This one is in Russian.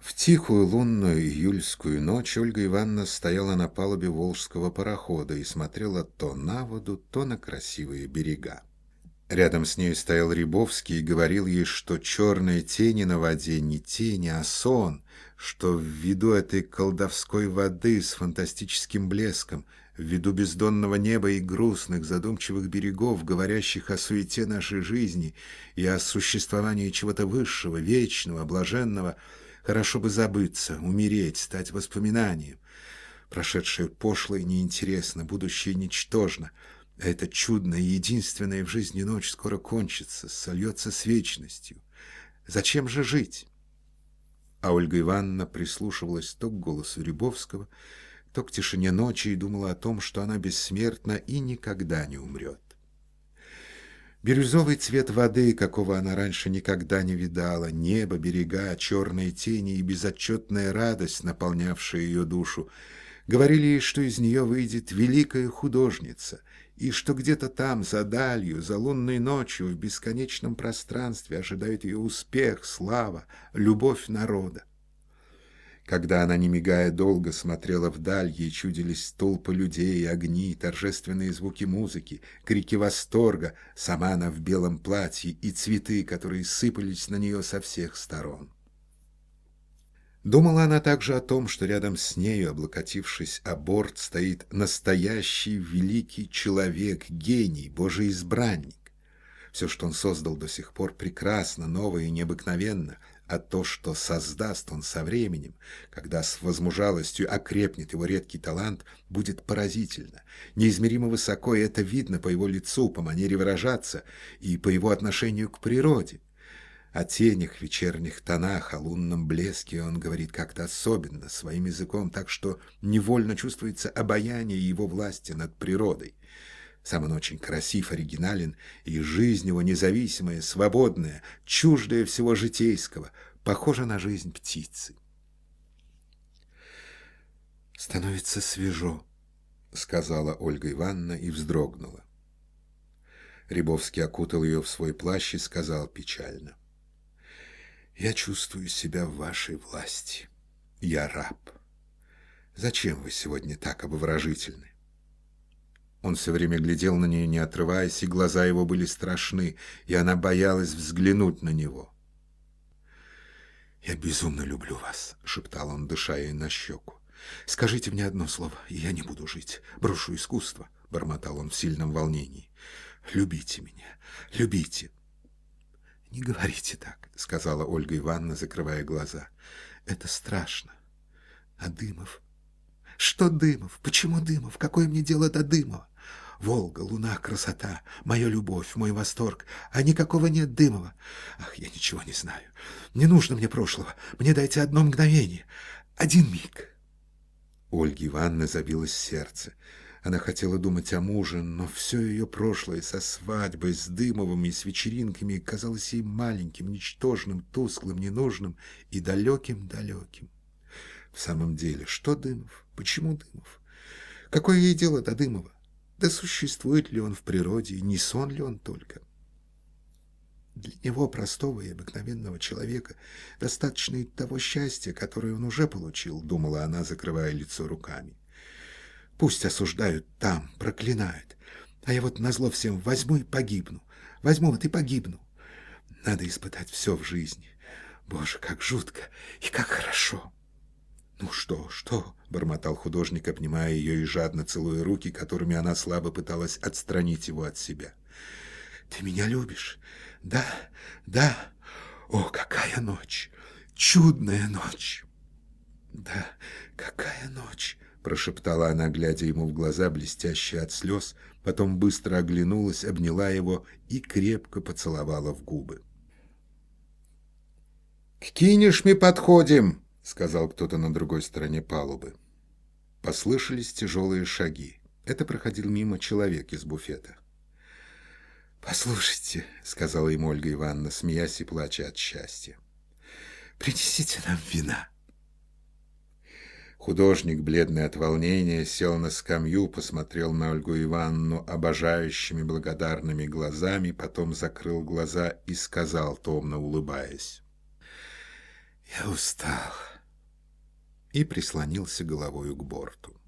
В тихую лунную июльскую ночь Ольга Ивановна стояла на палубе волжского парохода и смотрела то на воду, то на красивые берега. Рядом с ней стоял Рябовский и говорил ей, что черные тени на воде не тени, а сон, что ввиду этой колдовской воды с фантастическим блеском, ввиду бездонного неба и грустных задумчивых берегов, говорящих о суете нашей жизни и о существовании чего-то высшего, вечного, блаженного, Хорошо бы забыться, умереть, стать воспоминанием. Прошедшее пошло и неинтересно, будущее ничтожно. А эта чудная, единственная в жизни ночь скоро кончится, сольется с вечностью. Зачем же жить? А Ольга Ивановна прислушивалась то к голосу Рябовского, то к тишине ночи и думала о том, что она бессмертна и никогда не умрет. Бирюзовый цвет воды, какого она раньше никогда не видала, небо, берега, черные тени и безотчетная радость, наполнявшая ее душу, говорили ей, что из нее выйдет великая художница, и что где-то там, за далью, за лунной ночью, в бесконечном пространстве ожидает ее успех, слава, любовь народа. Когда она, не мигая, долго смотрела вдаль, ей чудились толпы людей, огни, торжественные звуки музыки, крики восторга, сама она в белом платье и цветы, которые сыпались на нее со всех сторон. Думала она также о том, что рядом с нею, облокотившись о борт, стоит настоящий великий человек, гений, божий избранник. Все, что он создал до сих пор, прекрасно, ново и необыкновенно — а то, что создаст он со временем, когда с возмужалостью окрепнет его редкий талант, будет поразительно, неизмеримо высоко, и это видно по его лицу, по манере выражаться и по его отношению к природе. О тенях, вечерних тонах, о лунном блеске он говорит как-то особенно, своим языком, так что невольно чувствуется обаяние его власти над природой. Сам он очень красив, оригинален, и жизнь его независимая, свободная, чуждая всего житейского, похожа на жизнь птицы. «Становится свежо», — сказала Ольга Ивановна и вздрогнула. Рябовский окутал ее в свой плащ и сказал печально. «Я чувствую себя в вашей власти. Я раб. Зачем вы сегодня так обворожительны? Он все время глядел на нее, не отрываясь, и глаза его были страшны, и она боялась взглянуть на него. «Я безумно люблю вас», — шептал он, дыша ей на щеку. «Скажите мне одно слово, и я не буду жить. Брошу искусство», — бормотал он в сильном волнении. «Любите меня, любите». «Не говорите так», — сказала Ольга Ивановна, закрывая глаза. «Это страшно. А Дымов что Дымов? Почему Дымов? Какое мне дело до Дымова? Волга, луна, красота, моя любовь, мой восторг. А никакого нет Дымова. Ах, я ничего не знаю. Не нужно мне прошлого. Мне дайте одно мгновение. Один миг. У Ольги Ивановны забилось сердце. Она хотела думать о муже, но все ее прошлое со свадьбой, с Дымовым и с вечеринками казалось ей маленьким, ничтожным, тусклым, ненужным и далеким-далеким. В самом деле, что Дымов? Почему Дымов? Какое ей дело до Дымова? Да существует ли он в природе, не сон ли он только? Для него, простого и обыкновенного человека, достаточно и того счастья, которое он уже получил, думала она, закрывая лицо руками. Пусть осуждают там, проклинают, а я вот назло всем возьму и погибну. Возьму вот и погибну. Надо испытать все в жизни. Боже, как жутко и как хорошо. «Ну что, что?» — бормотал художник, обнимая ее и жадно целуя руки, которыми она слабо пыталась отстранить его от себя. «Ты меня любишь? Да, да. О, какая ночь! Чудная ночь!» «Да, какая ночь!» — прошептала она, глядя ему в глаза, блестящие от слез, потом быстро оглянулась, обняла его и крепко поцеловала в губы. «К Кинешме подходим!» — сказал кто-то на другой стороне палубы. Послышались тяжелые шаги. Это проходил мимо человек из буфета. «Послушайте», — сказала ему Ольга Ивановна, смеясь и плача от счастья, — «принесите нам вина». Художник, бледный от волнения, сел на скамью, посмотрел на Ольгу Ивановну обожающими благодарными глазами, потом закрыл глаза и сказал, томно улыбаясь. «Я устал. И прислонился головою к борту.